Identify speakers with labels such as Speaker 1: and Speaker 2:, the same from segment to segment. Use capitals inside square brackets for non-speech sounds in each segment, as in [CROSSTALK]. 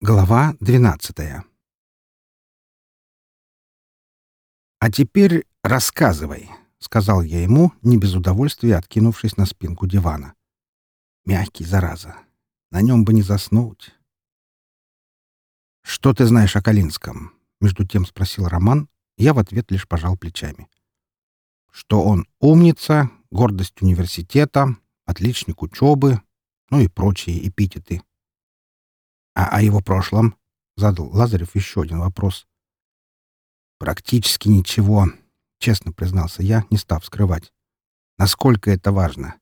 Speaker 1: Глава двенадцатая «А теперь рассказывай», — сказал я ему, не без удовольствия откинувшись на спинку дивана. Мягкий, зараза. На нем бы не заснуть. «Что ты знаешь о Калинском?» — между тем спросил Роман. Я в ответ лишь пожал плечами. «Что он умница, гордость университета, отличник учебы, ну и прочие эпитеты». «А о его прошлом?» — задал Лазарев еще один вопрос. «Практически ничего», — честно признался я, не став скрывать. «Насколько это важно?»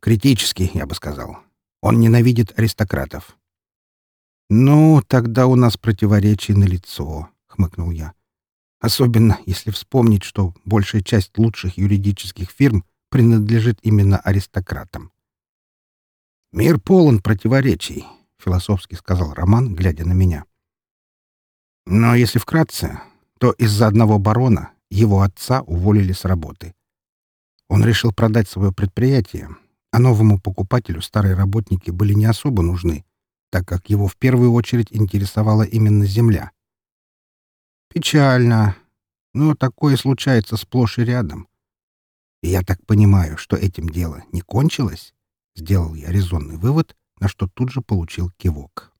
Speaker 1: «Критически, я бы сказал. Он ненавидит аристократов». «Ну, тогда у нас противоречие налицо», — хмыкнул я. «Особенно, если вспомнить, что большая часть лучших юридических фирм принадлежит именно аристократам». «Мир полон противоречий», философски сказал Роман, глядя на меня. Но если вкратце, то из-за одного барона его отца уволили с работы. Он решил продать свое предприятие, а новому покупателю старые работники были не особо нужны, так как его в первую очередь интересовала именно земля. Печально, но такое случается сплошь и рядом. И я так понимаю, что этим дело не кончилось, сделал я резонный вывод на что тут же получил кивок.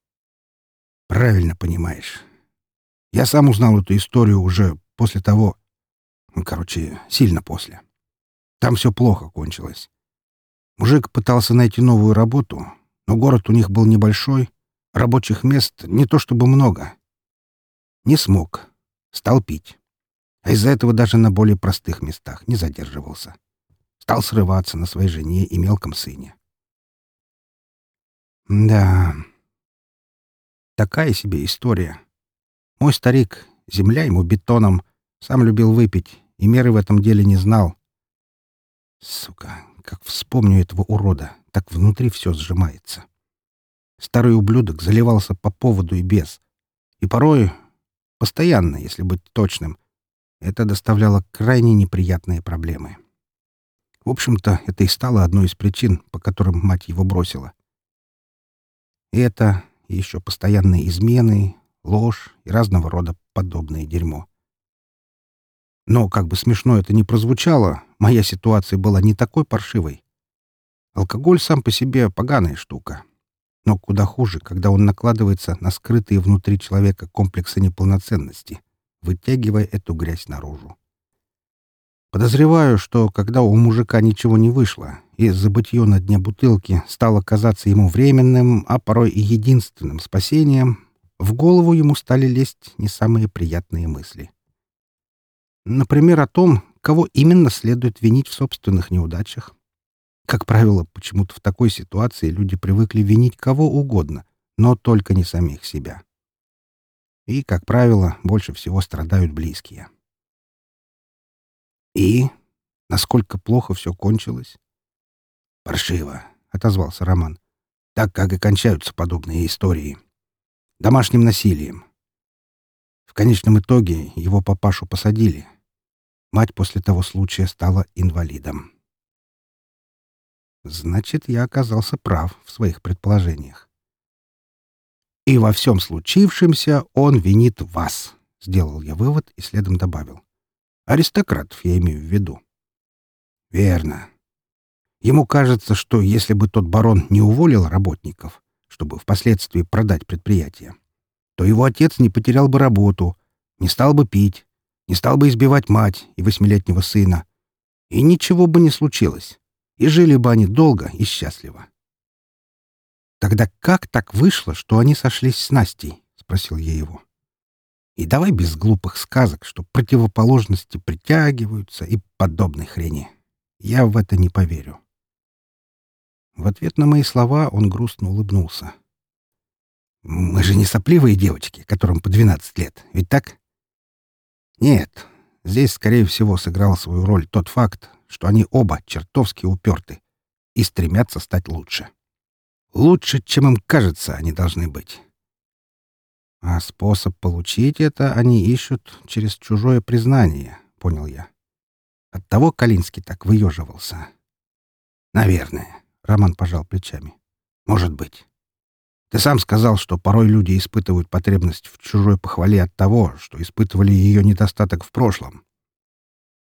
Speaker 1: «Правильно понимаешь. Я сам узнал эту историю уже после того... Ну, короче, сильно после. Там все плохо кончилось. Мужик пытался найти новую работу, но город у них был небольшой, рабочих мест не то чтобы много. Не смог. Стал пить. А из-за этого даже на более простых местах не задерживался. Стал срываться на своей жене и мелком сыне. Да. Такая себе история. Мой старик, земля ему бетоном, сам любил выпить и меры в этом деле не знал. Сука, как вспомню этого урода, так внутри все сжимается. Старый ублюдок заливался по поводу и без. И порой, постоянно, если быть точным, это доставляло крайне неприятные проблемы. В общем-то, это и стало одной из причин, по которым мать его бросила. Это и еще постоянные измены, ложь и разного рода подобное дерьмо. Но, как бы смешно это ни прозвучало, моя ситуация была не такой паршивой. Алкоголь сам по себе поганая штука. Но куда хуже, когда он накладывается на скрытые внутри человека комплексы неполноценности, вытягивая эту грязь наружу. Подозреваю, что когда у мужика ничего не вышло, и забытье на дне бутылки стало казаться ему временным, а порой и единственным спасением, в голову ему стали лезть не самые приятные мысли. Например, о том, кого именно следует винить в собственных неудачах. Как правило, почему-то в такой ситуации люди привыкли винить кого угодно, но только не самих себя. И, как правило, больше всего страдают близкие. «И? Насколько плохо все кончилось?» «Паршиво», — отозвался Роман. «Так как и кончаются подобные истории. Домашним насилием. В конечном итоге его папашу посадили. Мать после того случая стала инвалидом. Значит, я оказался прав в своих предположениях. И во всем случившемся он винит вас, — сделал я вывод и следом добавил. Аристократов я имею в виду. Верно. Ему кажется, что если бы тот барон не уволил работников, чтобы впоследствии продать предприятие, то его отец не потерял бы работу, не стал бы пить, не стал бы избивать мать и восьмилетнего сына, и ничего бы не случилось, и жили бы они долго и счастливо. «Тогда как так вышло, что они сошлись с Настей?» — спросил я его. И давай без глупых сказок, что противоположности притягиваются и подобной хрени. Я в это не поверю. В ответ на мои слова он грустно улыбнулся. «Мы же не сопливые девочки, которым по 12 лет, ведь так?» «Нет, здесь, скорее всего, сыграл свою роль тот факт, что они оба чертовски уперты и стремятся стать лучше. Лучше, чем им кажется, они должны быть. А способ получить это они ищут через чужое признание, понял я. Оттого Калинский так выеживался. Наверное, Роман пожал плечами. Может быть. Ты сам сказал, что порой люди испытывают потребность в чужой похвале от того, что испытывали ее недостаток в прошлом.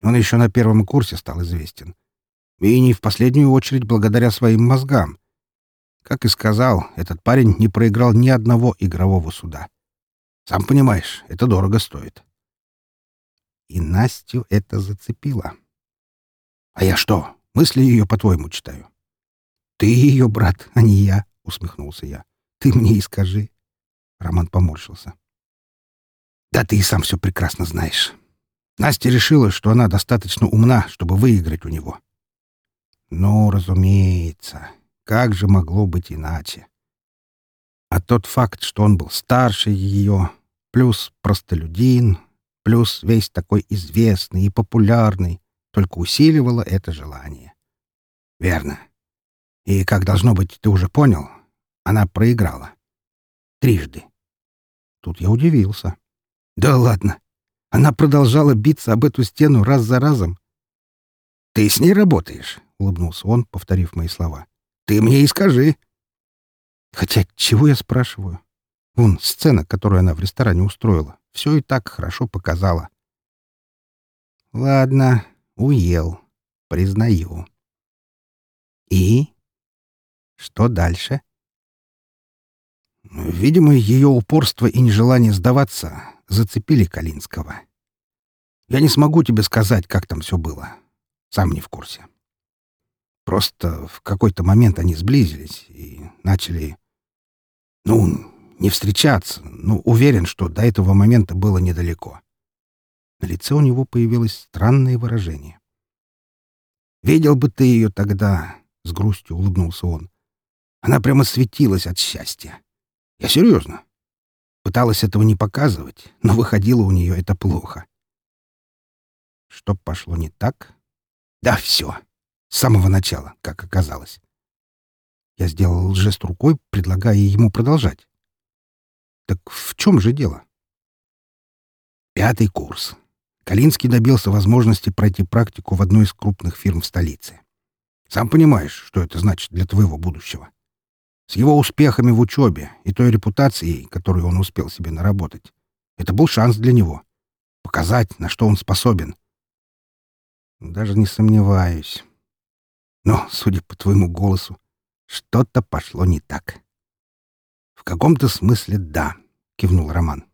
Speaker 1: Он еще на первом курсе стал известен. И не в последнюю очередь благодаря своим мозгам. Как и сказал, этот парень не проиграл ни одного игрового суда. Сам понимаешь, это дорого стоит. И Настю это зацепило. А я что, мысли ее, по-твоему, читаю? Ты ее брат, а не я, — усмехнулся я. Ты мне и скажи. Роман поморщился. Да ты и сам все прекрасно знаешь. Настя решила, что она достаточно умна, чтобы выиграть у него. Ну, разумеется. Как же могло быть иначе? А тот факт, что он был старше ее, плюс простолюдин, плюс весь такой известный и популярный, только усиливало это желание. Верно. И, как должно быть, ты уже понял, она проиграла. Трижды. Тут я удивился. Да ладно. Она продолжала биться об эту стену раз за разом. «Ты с ней работаешь», — улыбнулся он, повторив мои слова. «Ты мне и скажи». Хотя чего я спрашиваю? Вон, сцена, которую она в ресторане устроила, все и так хорошо показала. Ладно, уел, признаю. И? Что дальше? Видимо, ее упорство и нежелание сдаваться зацепили Калинского. Я не смогу тебе сказать, как там все было. Сам не в курсе. Просто в какой-то момент они сблизились и начали... Ну, не встречаться, но уверен, что до этого момента было недалеко. На лице у него появилось странное выражение. «Видел бы ты ее тогда», — с грустью улыбнулся он. «Она прямо светилась от счастья. Я серьезно. Пыталась этого не показывать, но выходило у нее это плохо. Что пошло не так? Да все. С самого начала, как оказалось. Я сделал жест рукой, предлагая ему продолжать. Так в чем же дело? Пятый курс. Калинский добился возможности пройти практику в одной из крупных фирм в столице. Сам понимаешь, что это значит для твоего будущего. С его успехами в учебе и той репутацией, которую он успел себе наработать. Это был шанс для него. Показать, на что он способен. Даже не сомневаюсь. Но, судя по твоему голосу, что-то пошло не так. В каком-то смысле да, кивнул Роман.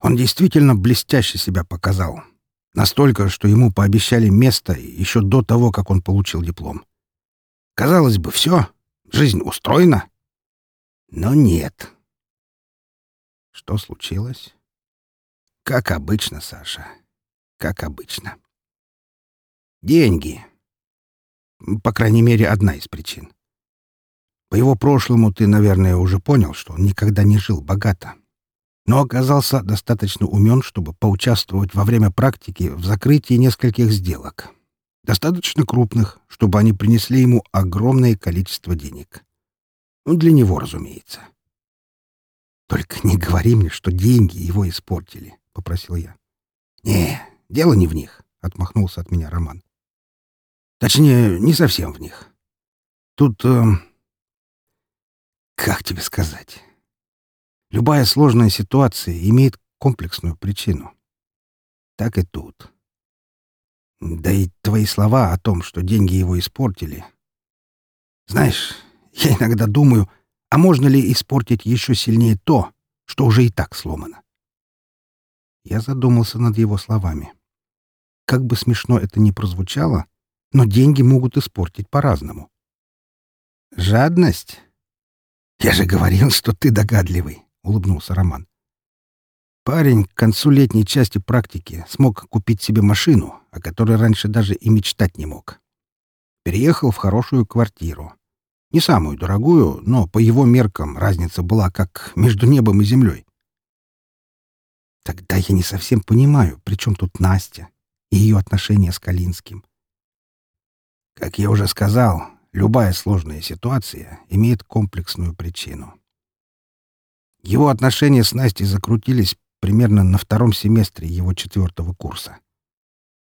Speaker 1: Он действительно блестяще себя показал. Настолько, что ему пообещали место еще до того, как он получил диплом. Казалось бы, все, Жизнь устроена? Но нет. Что случилось? Как обычно, Саша. Как обычно. Деньги. По крайней мере, одна из причин. По его прошлому ты, наверное, уже понял, что он никогда не жил богато. Но оказался достаточно умен, чтобы поучаствовать во время практики в закрытии нескольких сделок достаточно крупных, чтобы они принесли ему огромное количество денег. Ну, для него, разумеется. «Только не говори мне, что деньги его испортили», — попросил я. «Не, дело не в них», — отмахнулся от меня Роман. «Точнее, не совсем в них. Тут... Э, как тебе сказать? Любая сложная ситуация имеет комплексную причину. Так и тут. Да и твои слова о том, что деньги его испортили. Знаешь, я иногда думаю, а можно ли испортить еще сильнее то, что уже и так сломано? Я задумался над его словами. Как бы смешно это ни прозвучало, но деньги могут испортить по-разному. «Жадность?» «Я же говорил, что ты догадливый», — улыбнулся Роман. Парень к концу летней части практики смог купить себе машину, о которой раньше даже и мечтать не мог. Переехал в хорошую квартиру. Не самую дорогую, но по его меркам разница была как между небом и землей. Тогда я не совсем понимаю, при чем тут Настя и ее отношения с Калинским. Как я уже сказал, любая сложная ситуация имеет комплексную причину. Его отношения с Настей закрутились примерно на втором семестре его четвертого курса.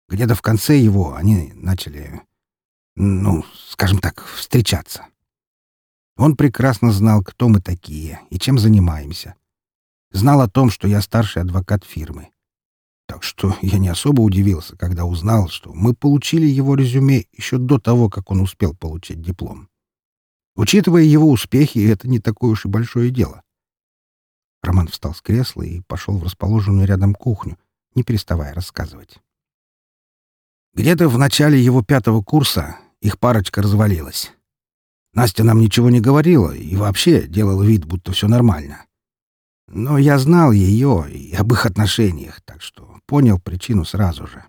Speaker 1: Где-то в конце его они начали, ну, скажем так, встречаться. Он прекрасно знал, кто мы такие и чем занимаемся. Знал о том, что я старший адвокат фирмы. Так что я не особо удивился, когда узнал, что мы получили его резюме еще до того, как он успел получить диплом. Учитывая его успехи, это не такое уж и большое дело. Роман встал с кресла и пошел в расположенную рядом кухню, не переставая рассказывать. Где-то в начале его пятого курса их парочка развалилась. Настя нам ничего не говорила и вообще делала вид, будто все нормально. Но я знал ее и об их отношениях, так что понял причину сразу же.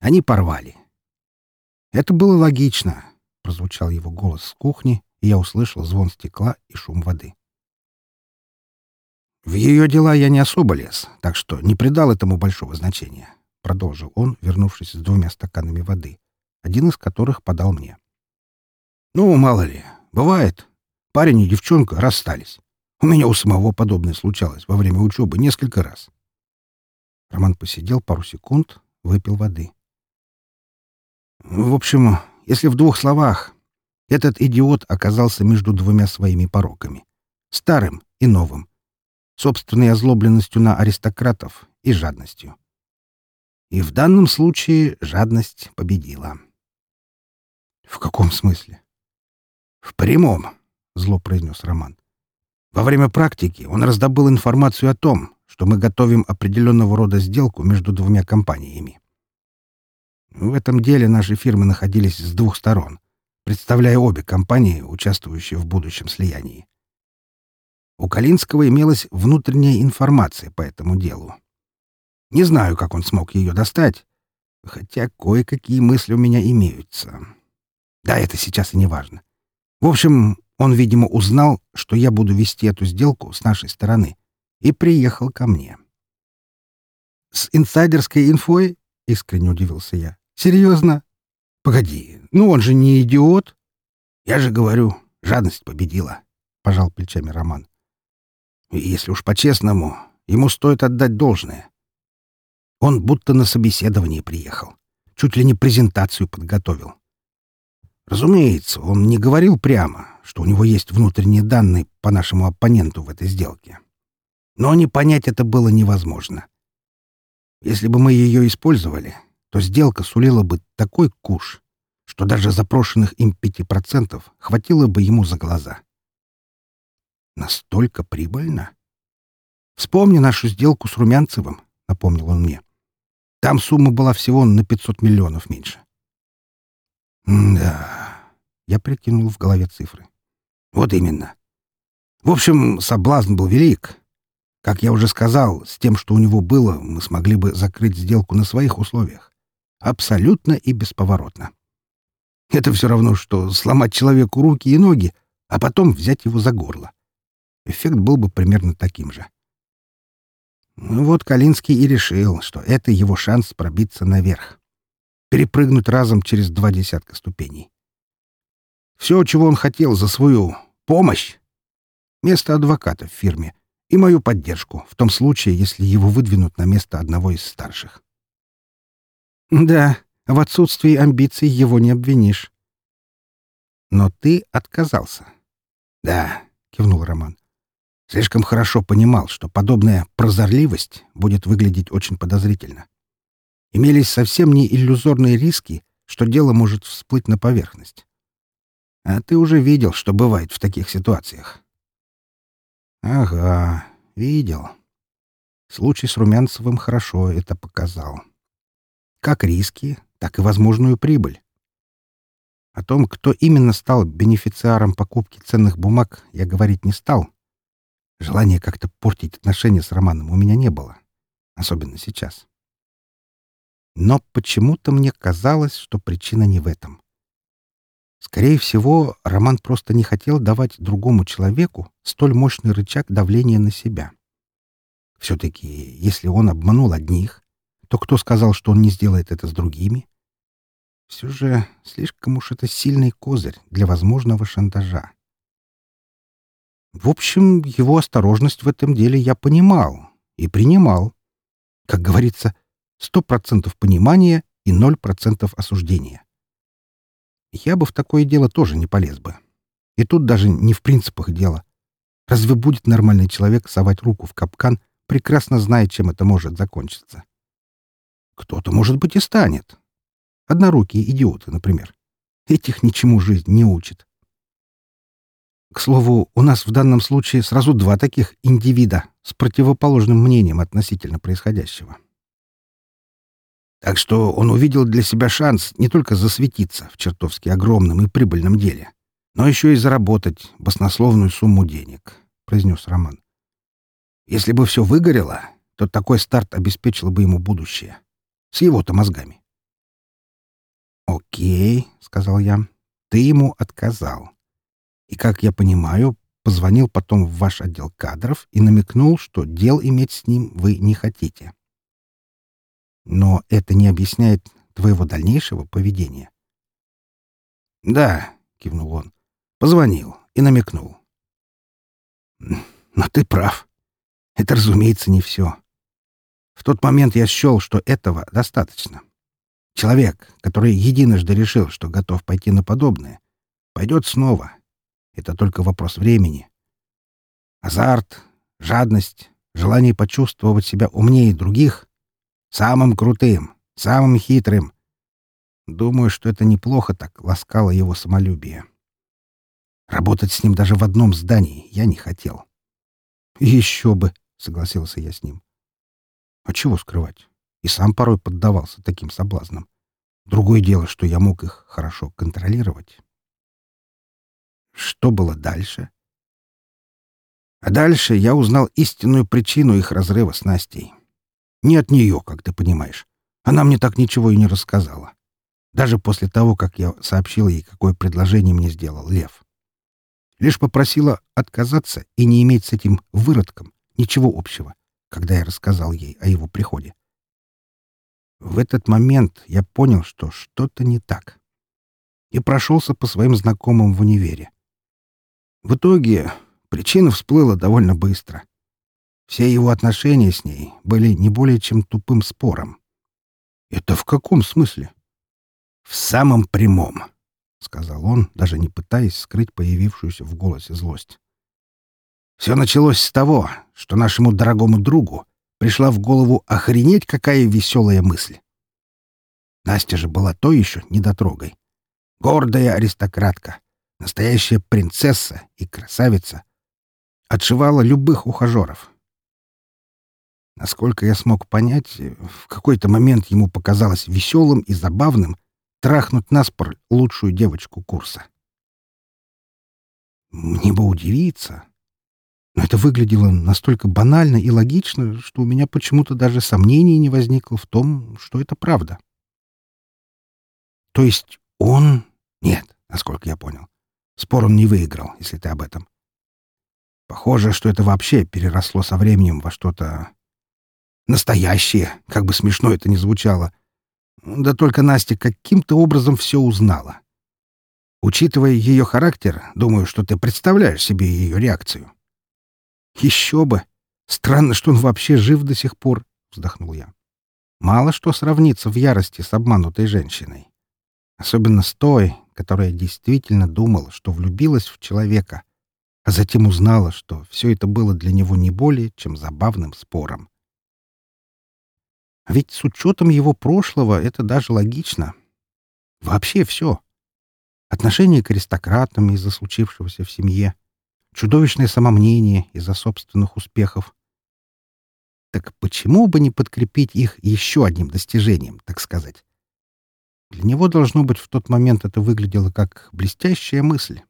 Speaker 1: Они порвали. Это было логично, — прозвучал его голос с кухни, и я услышал звон стекла и шум воды. В ее дела я не особо лез, так что не придал этому большого значения, — продолжил он, вернувшись с двумя стаканами воды, один из которых подал мне. Ну, мало ли, бывает. Парень и девчонка расстались. У меня у самого подобное случалось во время учебы несколько раз. Роман посидел пару секунд, выпил воды. В общем, если в двух словах, этот идиот оказался между двумя своими пороками. Старым и новым. Собственной озлобленностью на аристократов и жадностью. И в данном случае жадность победила. В каком смысле? В прямом, зло произнес Роман. Во время практики он раздобыл информацию о том, что мы готовим определенного рода сделку между двумя компаниями. В этом деле наши фирмы находились с двух сторон, представляя обе компании, участвующие в будущем слиянии. У Калинского имелась внутренняя информация по этому делу. Не знаю, как он смог ее достать, хотя кое-какие мысли у меня имеются. Да, это сейчас и не важно. В общем, он, видимо, узнал, что я буду вести эту сделку с нашей стороны, и приехал ко мне. «С инсайдерской инфой?» — искренне удивился я. «Серьезно? Погоди, ну он же не идиот!» «Я же говорю, жадность победила», — пожал плечами Роман. «Если уж по-честному, ему стоит отдать должное. Он будто на собеседование приехал, чуть ли не презентацию подготовил. Разумеется, он не говорил прямо, что у него есть внутренние данные по нашему оппоненту в этой сделке. Но не понять это было невозможно. Если бы мы ее использовали, то сделка сулила бы такой куш, что даже запрошенных им пяти процентов хватило бы ему за глаза. Настолько прибыльно? Вспомни нашу сделку с Румянцевым, — напомнил он мне. Там сумма была всего на 500 миллионов меньше. да, я прикинул в голове цифры. Вот именно. В общем, соблазн был велик. Как я уже сказал, с тем, что у него было, мы смогли бы закрыть сделку на своих условиях. Абсолютно и бесповоротно. Это все равно, что сломать человеку руки и ноги, а потом взять его за горло. Эффект был бы примерно таким же. Ну вот Калинский и решил, что это его шанс пробиться наверх. Перепрыгнуть разом через два десятка ступеней. Все, чего он хотел за свою помощь, место адвоката в фирме и мою поддержку в том случае, если его выдвинут на место одного из старших. Да, в отсутствии амбиций его не обвинишь. Но ты отказался. Да, кивнул Роман. Слишком хорошо понимал, что подобная прозорливость будет выглядеть очень подозрительно. Имелись совсем не иллюзорные риски, что дело может всплыть на поверхность. А ты уже видел, что бывает в таких ситуациях. Ага, видел. Случай с Румянцевым хорошо это показал. Как риски, так и возможную прибыль. О том, кто именно стал бенефициаром покупки ценных бумаг, я говорить не стал. Желания как-то портить отношения с Романом у меня не было. Особенно сейчас. Но почему-то мне казалось, что причина не в этом. Скорее всего, Роман просто не хотел давать другому человеку столь мощный рычаг давления на себя. Все-таки, если он обманул одних, то кто сказал, что он не сделает это с другими? Все же слишком уж это сильный козырь для возможного шантажа. В общем, его осторожность в этом деле я понимал и принимал. Как говорится, сто процентов понимания и ноль процентов осуждения. Я бы в такое дело тоже не полез бы. И тут даже не в принципах дело. Разве будет нормальный человек совать руку в капкан, прекрасно зная, чем это может закончиться? Кто-то, может быть, и станет. Однорукие идиоты, например. Этих ничему жизнь не учит. К слову, у нас в данном случае сразу два таких индивида с противоположным мнением относительно происходящего. Так что он увидел для себя шанс не только засветиться в чертовски огромном и прибыльном деле, но еще и заработать баснословную сумму денег, — произнес Роман. Если бы все выгорело, то такой старт обеспечил бы ему будущее. С его-то мозгами. «Окей», — сказал я, — «ты ему отказал. И, как я понимаю, позвонил потом в ваш отдел кадров и намекнул, что дел иметь с ним вы не хотите. Но это не объясняет твоего дальнейшего поведения». «Да», — кивнул он, — «позвонил и намекнул». «Но ты прав. Это, разумеется, не все. В тот момент я счел, что этого достаточно. Человек, который единожды решил, что готов пойти на подобное, пойдет снова. Это только вопрос времени. Азарт, жадность, желание почувствовать себя умнее других, самым крутым, самым хитрым. Думаю, что это неплохо так ласкало его самолюбие. Работать с ним даже в одном здании я не хотел. «Еще бы!» — согласился я с ним. «А чего скрывать? и сам порой поддавался таким соблазнам. Другое дело, что я мог их хорошо контролировать. Что было дальше? А дальше я узнал истинную причину их разрыва с Настей. Не от нее, как ты понимаешь. Она мне так ничего и не рассказала. Даже после того, как я сообщил ей, какое предложение мне сделал Лев. Лишь попросила отказаться и не иметь с этим выродком ничего общего, когда я рассказал ей о его приходе. В этот момент я понял, что что-то не так. И прошелся по своим знакомым в универе. В итоге причина всплыла довольно быстро. Все его отношения с ней были не более чем тупым спором. «Это в каком смысле?» «В самом прямом», — сказал он, даже не пытаясь скрыть появившуюся в голосе злость. «Все началось с того, что нашему дорогому другу пришла в голову охренеть какая веселая мысль. Настя же была то еще недотрогой. Гордая аристократка, настоящая принцесса и красавица. Отшивала любых ухажеров. Насколько я смог понять, в какой-то момент ему показалось веселым и забавным трахнуть наспор лучшую девочку курса. Мне бы удивиться, но это выглядело настолько банально и логично, что у меня почему-то даже сомнений не возникло в том, что это правда. То есть он... Нет, насколько я понял. Спор он не выиграл, если ты об этом. Похоже, что это вообще переросло со временем во что-то настоящее, как бы смешно это ни звучало. Да только Настя каким-то образом все узнала. Учитывая ее характер, думаю, что ты представляешь себе ее реакцию. «Еще бы! Странно, что он вообще жив до сих пор», — вздохнул я. «Мало что сравнится в ярости с обманутой женщиной. Особенно с той, которая действительно думала, что влюбилась в человека, а затем узнала, что все это было для него не более, чем забавным спором. Ведь с учетом его прошлого это даже логично. Вообще все. Отношение к аристократам из-за случившегося в семье — чудовищное самомнение из-за собственных успехов. Так почему бы не подкрепить их еще одним достижением, так сказать? Для него, должно быть, в тот момент это выглядело как блестящая мысль.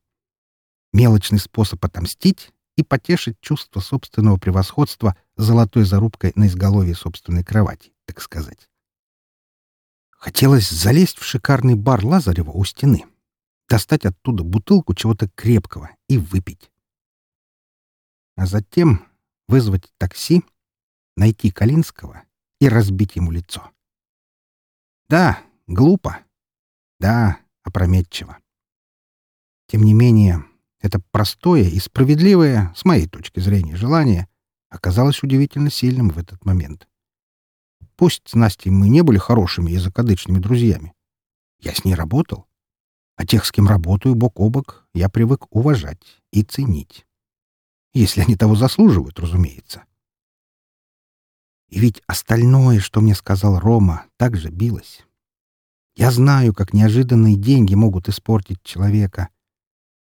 Speaker 1: Мелочный способ отомстить и потешить чувство собственного превосходства золотой зарубкой на изголовье собственной кровати, так сказать. Хотелось залезть в шикарный бар Лазарева у стены, достать оттуда бутылку чего-то крепкого и выпить а затем вызвать такси, найти Калинского и разбить ему лицо. Да, глупо. Да, опрометчиво. Тем не менее, это простое и справедливое, с моей точки зрения, желание оказалось удивительно сильным в этот момент. Пусть с Настей мы не были хорошими и закадычными друзьями. Я с ней работал. А тех, с кем работаю бок о бок, я привык уважать и ценить. Если они того заслуживают, разумеется. И ведь остальное, что мне сказал Рома, также билось. Я знаю, как неожиданные деньги могут испортить человека.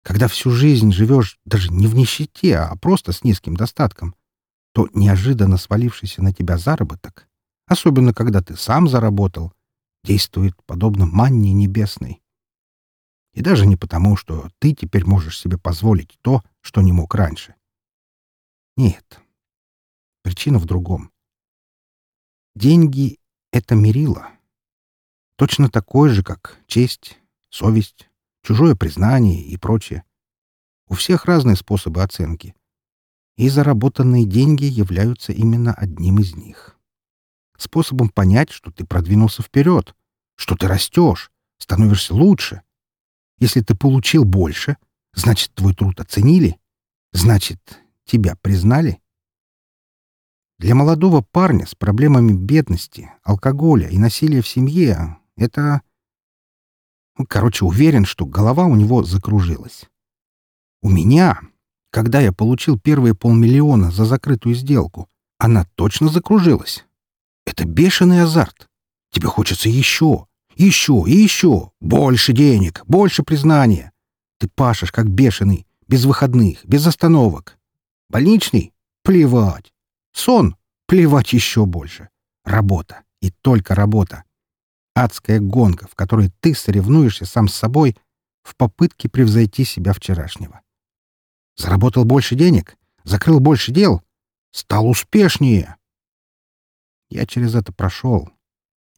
Speaker 1: Когда всю жизнь живешь даже не в нищете, а просто с низким достатком, то неожиданно свалившийся на тебя заработок, особенно когда ты сам заработал, действует подобно манне небесной. И даже не потому, что ты теперь можешь себе позволить то, что не мог раньше. Нет. Причина в другом. Деньги — это мерило. Точно такое же, как честь, совесть, чужое признание и прочее. У всех разные способы оценки. И заработанные деньги являются именно одним из них. Способом понять, что ты продвинулся вперед, что ты растешь, становишься лучше, если ты получил больше, значит, твой труд оценили, значит, тебя признали. Для молодого парня с проблемами бедности, алкоголя и насилия в семье это... Ну, короче, уверен, что голова у него закружилась. У меня, когда я получил первые полмиллиона за закрытую сделку, она точно закружилась. Это бешеный азарт. Тебе хочется еще, еще и еще. Больше денег, больше признания. Ты пашешь, как бешеный, без выходных, без остановок. Больничный? Плевать. Сон? Плевать еще больше. Работа. И только работа. Адская гонка, в которой ты соревнуешься сам с собой в попытке превзойти себя вчерашнего. Заработал больше денег? Закрыл больше дел? Стал успешнее? Я через это прошел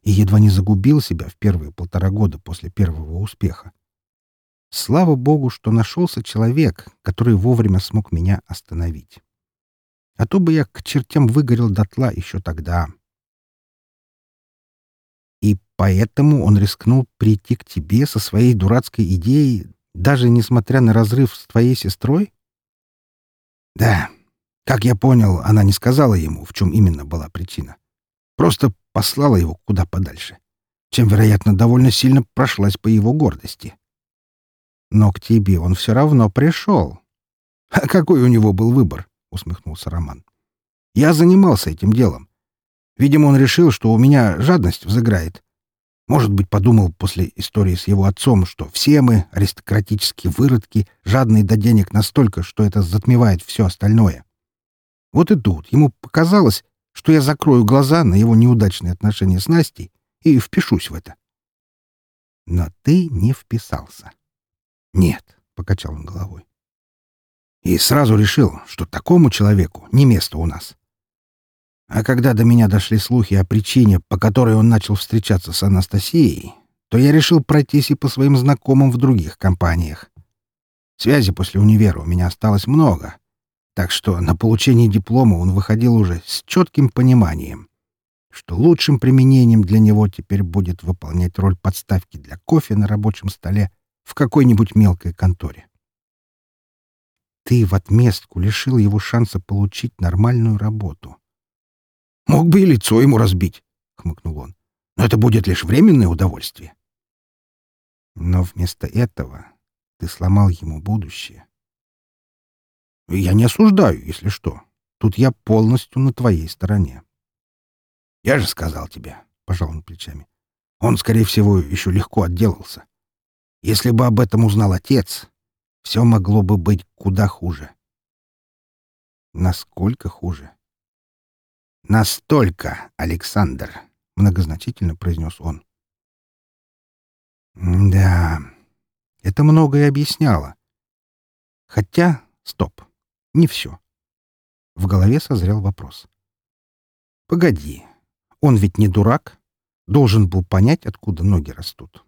Speaker 1: и едва не загубил себя в первые полтора года после первого успеха. Слава богу, что нашелся человек, который вовремя смог меня остановить. А то бы я к чертям выгорел дотла еще тогда. И поэтому он рискнул прийти к тебе со своей дурацкой идеей, даже несмотря на разрыв с твоей сестрой? Да. Как я понял, она не сказала ему, в чем именно была причина. Просто послала его куда подальше, чем, вероятно, довольно сильно прошлась по его гордости. Но к тебе он все равно пришел. [LAUGHS] А какой у него был выбор? — усмехнулся Роман. Я занимался этим делом. Видимо, он решил, что у меня жадность взыграет. Может быть, подумал после истории с его отцом, что все мы, аристократические выродки, жадные до денег настолько, что это затмевает все остальное. Вот и тут ему показалось, что я закрою глаза на его неудачные отношения с Настей и впишусь в это. Но ты не вписался. Нет, — покачал он головой. И сразу решил, что такому человеку не место у нас. А когда до меня дошли слухи о причине, по которой он начал встречаться с Анастасией, то я решил пройтись и по своим знакомым в других компаниях. Связи после универа у меня осталось много, так что на получение диплома он выходил уже с четким пониманием, что лучшим применением для него теперь будет выполнять роль подставки для кофе на рабочем столе в какой-нибудь мелкой конторе. Ты в отместку лишил его шанса получить нормальную работу. «Мог бы и лицо ему разбить», — хмыкнул он. «Но это будет лишь временное удовольствие». Но вместо этого ты сломал ему будущее. Я не осуждаю, если что. Тут я полностью на твоей стороне. Я же сказал тебе, — пожал он плечами. Он, скорее всего, еще легко отделался. Если бы об этом узнал отец, все могло бы быть куда хуже. Насколько хуже? Настолько, Александр, — многозначительно произнес он. Да, это многое объясняло. Хотя, стоп. Не все. В голове созрел вопрос. Погоди, он ведь не дурак. Должен был понять, откуда ноги растут.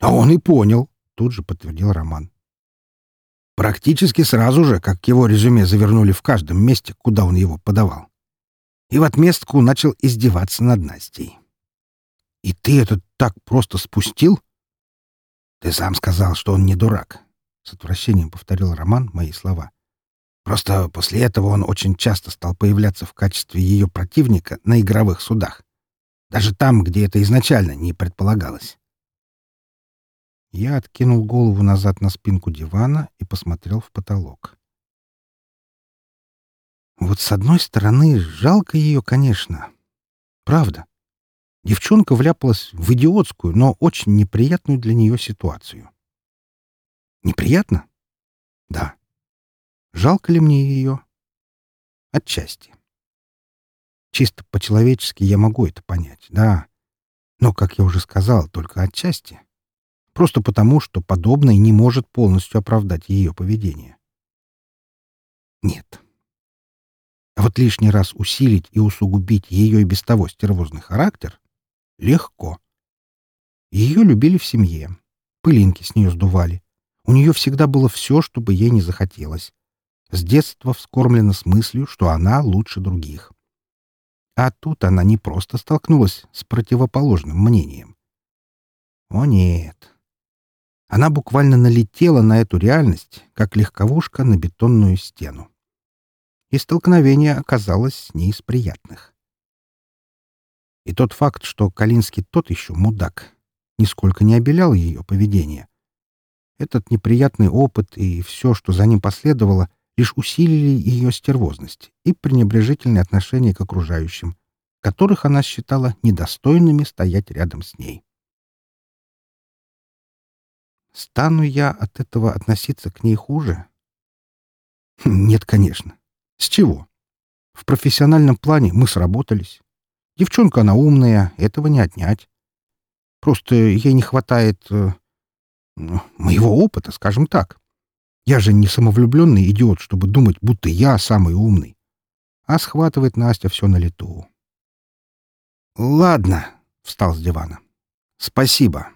Speaker 1: А он и понял, тут же подтвердил Роман. Практически сразу же, как его резюме завернули в каждом месте, куда он его подавал. И в отместку начал издеваться над Настей. «И ты это так просто спустил?» «Ты сам сказал, что он не дурак», — с отвращением повторил Роман мои слова. Просто после этого он очень часто стал появляться в качестве ее противника на игровых судах. Даже там, где это изначально не предполагалось. Я откинул голову назад на спинку дивана и посмотрел в потолок. Вот с одной стороны, жалко ее, конечно. Правда. Девчонка вляпалась в идиотскую, но очень неприятную для нее ситуацию. Неприятно? Да. Жалко ли мне ее? Отчасти. Чисто по-человечески я могу это понять, да. Но, как я уже сказал, только отчасти. Просто потому, что подобное не может полностью оправдать ее поведение. Нет. А вот лишний раз усилить и усугубить ее и без того стервозный характер легко. Ее любили в семье. Пылинки с нее сдували. У нее всегда было все, чтобы ей не захотелось. С детства вскормлена с мыслью, что она лучше других. А тут она не просто столкнулась с противоположным мнением. О нет. Она буквально налетела на эту реальность, как легковушка на бетонную стену. И столкновение оказалось не из приятных. И тот факт, что Калинский тот еще мудак, нисколько не обелял ее поведение. Этот неприятный опыт и все, что за ним последовало, лишь усилили ее стервозность и пренебрежительное отношение к окружающим, которых она считала недостойными стоять рядом с ней. Стану я от этого относиться к ней хуже? Нет, конечно. С чего? В профессиональном плане мы сработались. Девчонка она умная, этого не отнять. Просто ей не хватает э, моего опыта, скажем так. Я же не самовлюбленный идиот, чтобы думать, будто я самый умный. А схватывает Настя все на лету. «Ладно», — встал с дивана. «Спасибо.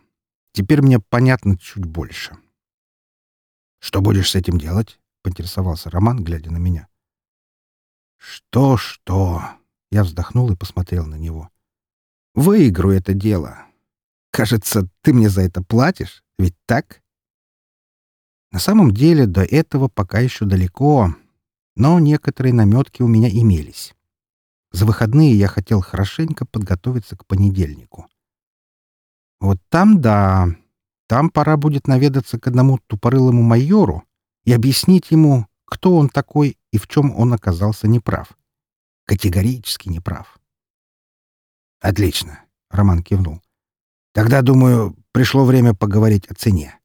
Speaker 1: Теперь мне понятно чуть больше». «Что будешь с этим делать?» — поинтересовался Роман, глядя на меня. «Что-что?» Я вздохнул и посмотрел на него. «Выиграю это дело. Кажется, ты мне за это платишь, ведь так?» На самом деле до этого пока еще далеко, но некоторые наметки у меня имелись. За выходные я хотел хорошенько подготовиться к понедельнику. Вот там да, там пора будет наведаться к одному тупорылому майору и объяснить ему, кто он такой и в чем он оказался неправ. Категорически неправ. «Отлично», — Роман кивнул. «Тогда, думаю, пришло время поговорить о цене».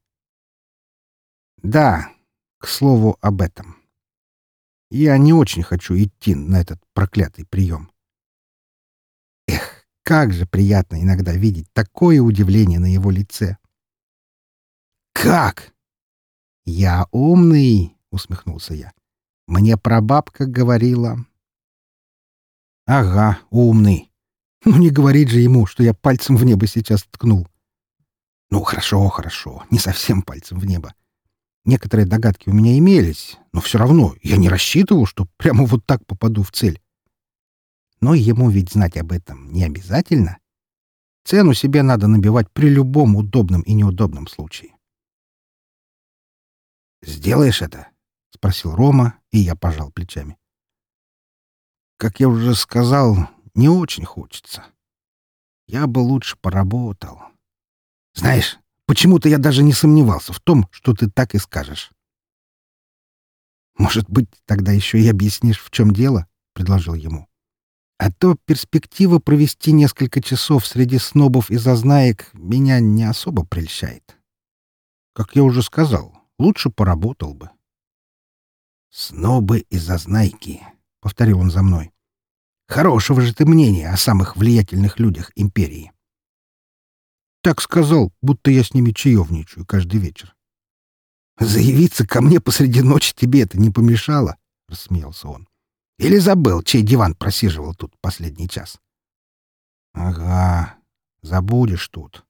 Speaker 1: «Да, к слову об этом. Я не очень хочу идти на этот проклятый прием. Эх, как же приятно иногда видеть такое удивление на его лице». «Как?» «Я умный», — усмехнулся я. «Мне прабабка говорила, Ага, умный. Ну не говорит же ему, что я пальцем в небо сейчас ткнул. Ну, хорошо, хорошо, не совсем пальцем в небо. Некоторые догадки у меня имелись, но все равно я не рассчитывал, что прямо вот так попаду в цель. Но ему ведь знать об этом не обязательно. Цену себе надо набивать при любом удобном и неудобном случае. «Сделаешь это?» — спросил Рома, и я пожал плечами. Как я уже сказал, не очень хочется. Я бы лучше поработал. Знаешь, почему-то я даже не сомневался в том, что ты так и скажешь. Может быть, тогда еще и объяснишь, в чем дело? — предложил ему. А то перспектива провести несколько часов среди снобов и зазнаек меня не особо прельщает. Как я уже сказал, лучше поработал бы. «Снобы и зазнайки», — повторил он за мной. «Хорошего же ты мнения о самых влиятельных людях империи». Так сказал, будто я с ними чаевничаю каждый вечер. «Заявиться ко мне посреди ночи тебе это не помешало?» — рассмеялся он. «Или забыл, чей диван просиживал тут последний час?» «Ага, забудешь тут».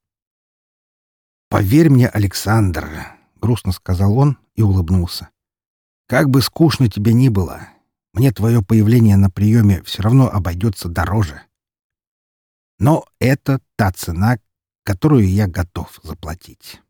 Speaker 1: «Поверь мне, Александр», — грустно сказал он и улыбнулся. «Как бы скучно тебе ни было, мне твое появление на приеме все равно обойдется дороже. Но это та цена, которую я готов заплатить.